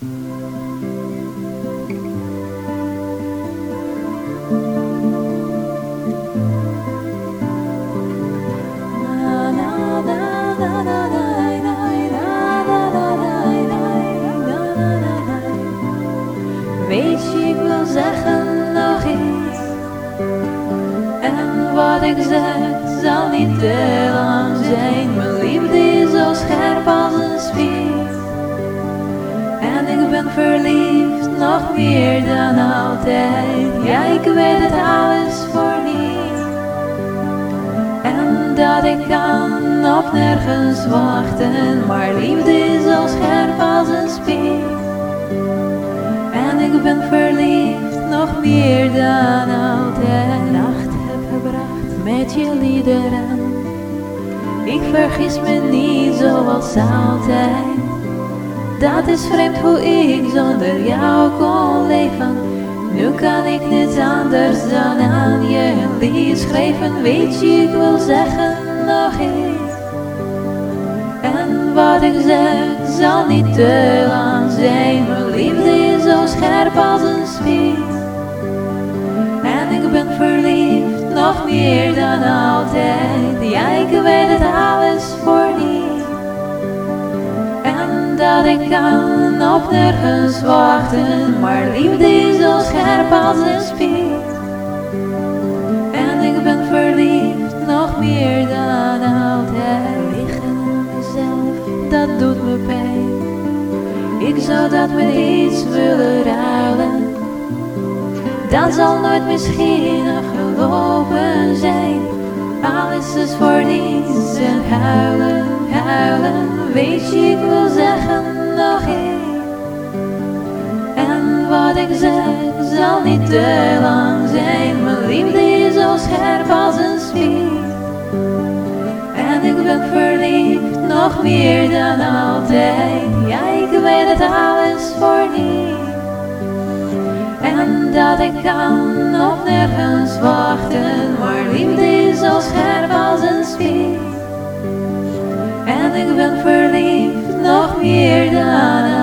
Weet je, ik wil zeggen nog iets. En wat ik zeg zal niet ben verliefd, nog meer dan altijd. Ja, ik weet het alles voor niet. En dat ik kan op nergens wachten. Maar liefde is zo scherp als een spies. En ik ben verliefd, nog meer dan altijd. Nacht heb gebracht met je liederen. Ik vergis me niet zoals altijd. Dat is vreemd hoe ik zonder jou kon leven. Nu kan ik niets anders dan aan je lied schrijven. Weet je, ik wil zeggen nog iets. En wat ik zeg zal niet te lang zijn. Mijn liefde is zo scherp als een spies. En ik ben verliefd, nog meer dan altijd. Ja, ik weet het alles voor niet. Dat ik kan op nergens wachten. Maar liefde is zo scherp als een spies. En ik ben verliefd, nog meer dan altijd. Liggen mezelf, dat doet me pijn. Ik zou dat met iets willen ruilen. Dat zal nooit misschien nog gelopen zijn. Alles is voor niets en huilen, huilen. Weet je, ik wil zeggen nog één. En wat ik zeg zal niet te lang zijn. Mijn liefde is zo scherp als een spies. En ik ben verliefd, nog meer dan altijd. Ja, ik weet het alles voor niet. En dat ik kan op nergens wachten. En ik ben verliefd, nog meer dan